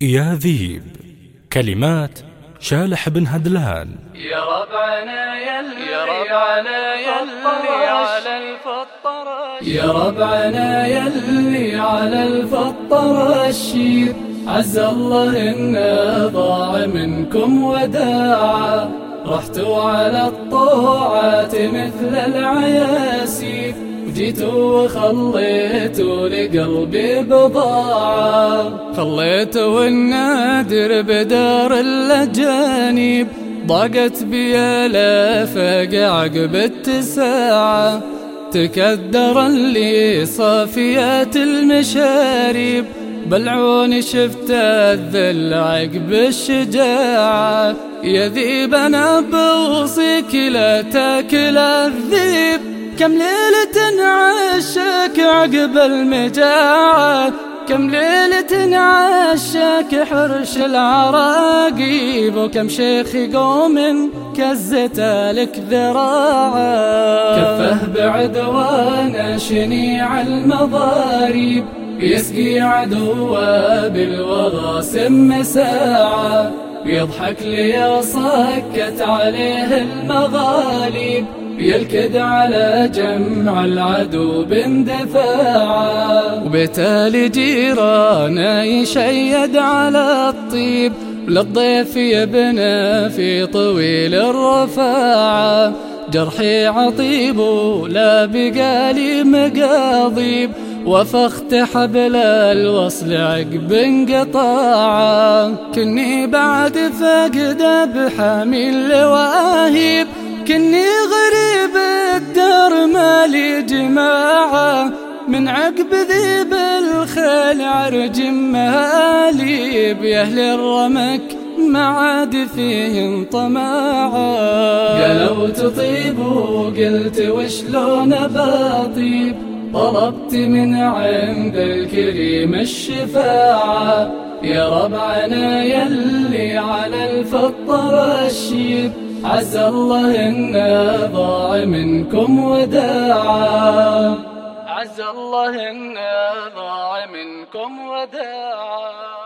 يا ذيب. كلمات شالح بن هدلان. يا ربعنا يلي يا ربعنا يلي على الفطر يا ربعنا يلي على الفطر الشير عز الله إنه ضاع منكم وداعا رحتوا على الطاعات مثل العياسير جيتوا وخليتوا لقلبي بضاعة. خليتوا النادر بدار الأجانب ضاقت بي الافق عقب التساعة. تكدر اللي صافيات المشارب بالعون شفت الذل عقب الشجاعة. يا ذيب أنا بوصيك لا تاكل الذيب. كم ليلة عشاك عقب المجاعة كم ليلة عشاك حرش العراقيب؟ وكم شيخ قوم كزت لك ذراعة؟ كفه بعدوان شنيع المضاريب يسقي عدوه بالوغاسم مساعة يضحك لي صكت عليه المغاليب يلكد على جمع العدو باندفاعا وبالتالي جيرانا يشيد على الطيب. للضيف يبنى في طويل الرفاعة جرحي عطيب ولا بقالي مقاضيب. وفخت حبل الوصل عقب انقطاعا كني بعد فقد بحامي اللواهيب من عقب ذيب الخيل عرج مهالي بأهل الرمك ما عاد فيهم طماعة قالوا تطيب وقلت وشلون بطيب؟ طلبت من عند الكريم الشفاعة. يا ربعنا يلي على الفطر الشيب عز الله إنا ضاع منكم وداعا. عز الله ضاع منكم وداعا.